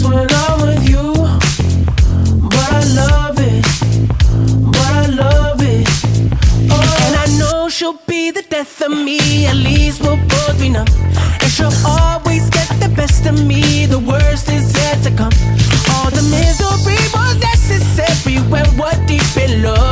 when I'm with you, but I love it, but I love it. And I know she'll be the death of me. At least we'll both be numb. And she'll always get the best of me. The worst is yet to come. All the misery was necessary when we're deep in love.